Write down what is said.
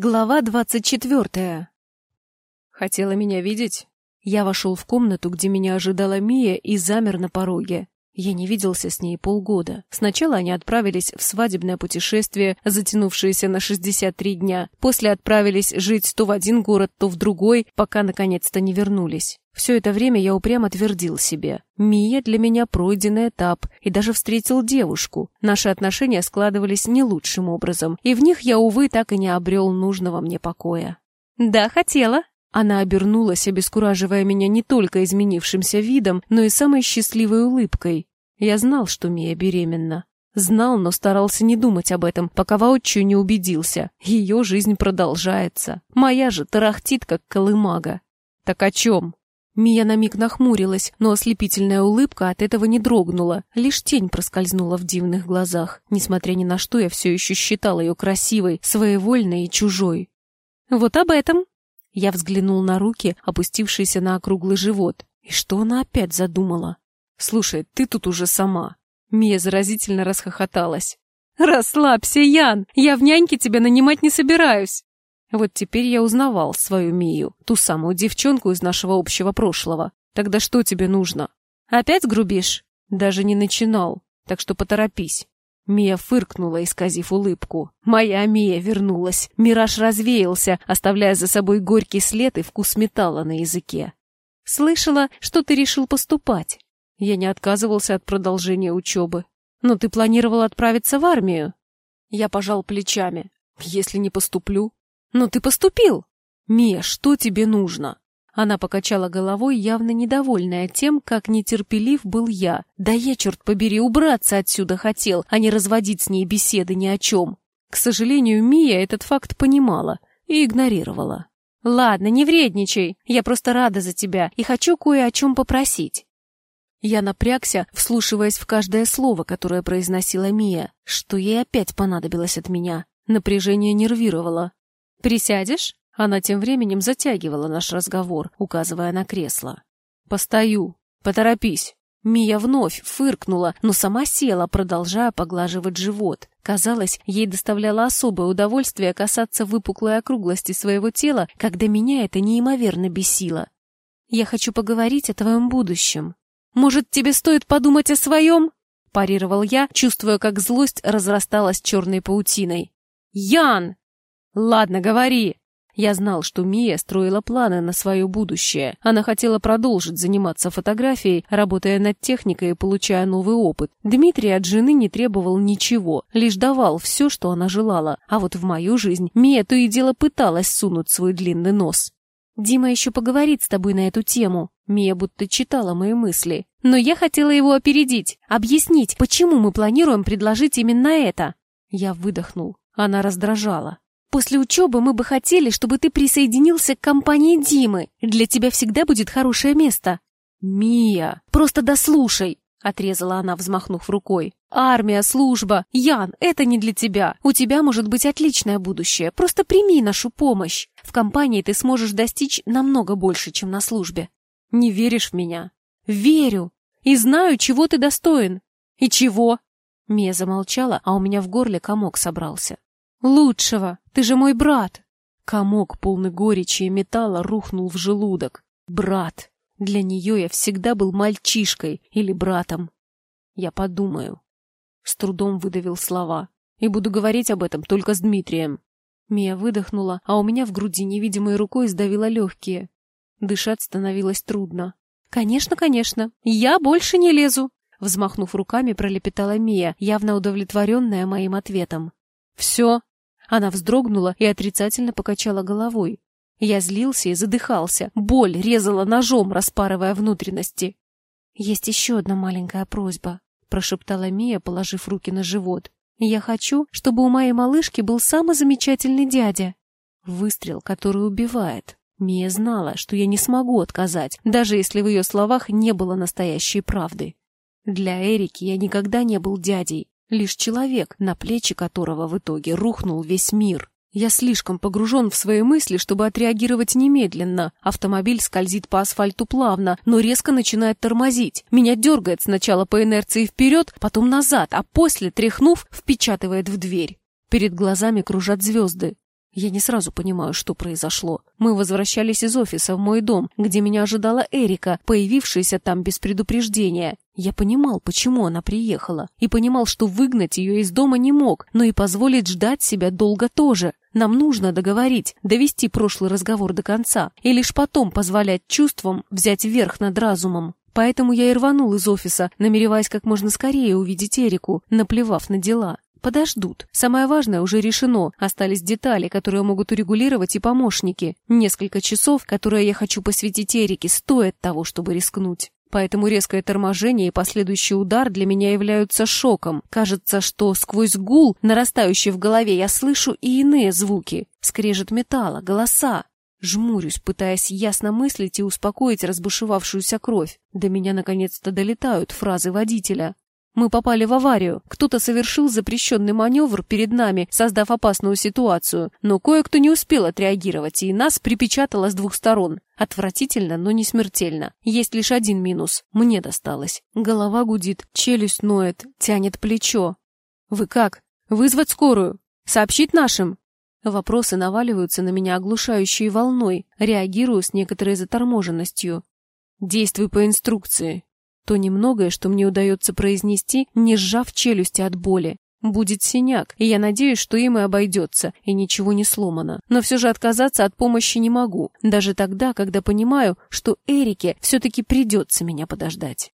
Глава двадцать четвертая. Хотела меня видеть? Я вошел в комнату, где меня ожидала Мия, и замер на пороге. Я не виделся с ней полгода. Сначала они отправились в свадебное путешествие, затянувшееся на 63 дня. После отправились жить то в один город, то в другой, пока наконец-то не вернулись. Все это время я упрямо твердил себе. Мия для меня пройденный этап, и даже встретил девушку. Наши отношения складывались не лучшим образом, и в них я, увы, так и не обрел нужного мне покоя. «Да, хотела». Она обернулась, обескураживая меня не только изменившимся видом, но и самой счастливой улыбкой. Я знал, что Мия беременна. Знал, но старался не думать об этом, пока воочию не убедился. Ее жизнь продолжается. Моя же тарахтит, как колымага. Так о чем? Мия на миг нахмурилась, но ослепительная улыбка от этого не дрогнула. Лишь тень проскользнула в дивных глазах. Несмотря ни на что, я все еще считал ее красивой, своевольной и чужой. «Вот об этом!» Я взглянул на руки, опустившиеся на округлый живот. И что она опять задумала? «Слушай, ты тут уже сама!» Мия заразительно расхохоталась. «Расслабься, Ян! Я в няньке тебя нанимать не собираюсь!» Вот теперь я узнавал свою Мию, ту самую девчонку из нашего общего прошлого. Тогда что тебе нужно? Опять грубишь? Даже не начинал, так что поторопись. Мия фыркнула, исказив улыбку. Моя Мия вернулась. Мираж развеялся, оставляя за собой горький след и вкус металла на языке. Слышала, что ты решил поступать. Я не отказывался от продолжения учебы. Но ты планировал отправиться в армию. Я пожал плечами. Если не поступлю, «Но ты поступил!» «Мия, что тебе нужно?» Она покачала головой, явно недовольная тем, как нетерпелив был я. Да я, черт побери, убраться отсюда хотел, а не разводить с ней беседы ни о чем. К сожалению, Мия этот факт понимала и игнорировала. «Ладно, не вредничай, я просто рада за тебя и хочу кое о чем попросить». Я напрягся, вслушиваясь в каждое слово, которое произносила Мия, что ей опять понадобилось от меня. Напряжение нервировало. «Присядешь?» Она тем временем затягивала наш разговор, указывая на кресло. «Постою. Поторопись». Мия вновь фыркнула, но сама села, продолжая поглаживать живот. Казалось, ей доставляло особое удовольствие касаться выпуклой округлости своего тела, когда меня это неимоверно бесило. «Я хочу поговорить о твоем будущем. Может, тебе стоит подумать о своем?» парировал я, чувствуя, как злость разрасталась черной паутиной. «Ян!» «Ладно, говори!» Я знал, что Мия строила планы на свое будущее. Она хотела продолжить заниматься фотографией, работая над техникой и получая новый опыт. Дмитрий от жены не требовал ничего, лишь давал все, что она желала. А вот в мою жизнь Мия то и дело пыталась сунуть свой длинный нос. «Дима еще поговорит с тобой на эту тему». Мия будто читала мои мысли. «Но я хотела его опередить, объяснить, почему мы планируем предложить именно это». Я выдохнул. Она раздражала. После учебы мы бы хотели, чтобы ты присоединился к компании Димы. Для тебя всегда будет хорошее место». «Мия, просто дослушай!» — отрезала она, взмахнув рукой. «Армия, служба. Ян, это не для тебя. У тебя может быть отличное будущее. Просто прими нашу помощь. В компании ты сможешь достичь намного больше, чем на службе». «Не веришь в меня?» «Верю. И знаю, чего ты достоин». «И чего?» Мия замолчала, а у меня в горле комок собрался. «Лучшего! Ты же мой брат!» Комок, полный горечи и металла, рухнул в желудок. «Брат! Для нее я всегда был мальчишкой или братом. Я подумаю». С трудом выдавил слова. «И буду говорить об этом только с Дмитрием». Мия выдохнула, а у меня в груди невидимой рукой сдавило легкие. Дышать становилось трудно. «Конечно, конечно. Я больше не лезу!» Взмахнув руками, пролепетала Мия, явно удовлетворенная моим ответом. «Все, она вздрогнула и отрицательно покачала головой. Я злился и задыхался. Боль резала ножом, распарывая внутренности. «Есть еще одна маленькая просьба», — прошептала Мия, положив руки на живот. «Я хочу, чтобы у моей малышки был самый замечательный дядя». Выстрел, который убивает. Мия знала, что я не смогу отказать, даже если в ее словах не было настоящей правды. Для Эрики я никогда не был дядей, Лишь человек, на плечи которого в итоге рухнул весь мир. Я слишком погружен в свои мысли, чтобы отреагировать немедленно. Автомобиль скользит по асфальту плавно, но резко начинает тормозить. Меня дергает сначала по инерции вперед, потом назад, а после, тряхнув, впечатывает в дверь. Перед глазами кружат звезды. Я не сразу понимаю, что произошло. Мы возвращались из офиса в мой дом, где меня ожидала Эрика, появившаяся там без предупреждения. Я понимал, почему она приехала, и понимал, что выгнать ее из дома не мог, но и позволить ждать себя долго тоже. Нам нужно договорить, довести прошлый разговор до конца, и лишь потом позволять чувствам взять верх над разумом. Поэтому я и рванул из офиса, намереваясь как можно скорее увидеть Эрику, наплевав на дела. Подождут. Самое важное уже решено. Остались детали, которые могут урегулировать и помощники. Несколько часов, которые я хочу посвятить Эрике, стоят того, чтобы рискнуть. Поэтому резкое торможение и последующий удар для меня являются шоком. Кажется, что сквозь гул, нарастающий в голове, я слышу и иные звуки. Скрежет металла, голоса. Жмурюсь, пытаясь ясно мыслить и успокоить разбушевавшуюся кровь. До меня наконец-то долетают фразы водителя. Мы попали в аварию. Кто-то совершил запрещенный маневр перед нами, создав опасную ситуацию. Но кое-кто не успел отреагировать, и нас припечатало с двух сторон. Отвратительно, но не смертельно. Есть лишь один минус. Мне досталось. Голова гудит, челюсть ноет, тянет плечо. «Вы как? Вызвать скорую? Сообщить нашим?» Вопросы наваливаются на меня оглушающей волной. Реагирую с некоторой заторможенностью. «Действуй по инструкции», то немногое, что мне удается произнести, не сжав челюсти от боли. Будет синяк, и я надеюсь, что им и обойдется, и ничего не сломано. Но все же отказаться от помощи не могу, даже тогда, когда понимаю, что Эрике все-таки придется меня подождать.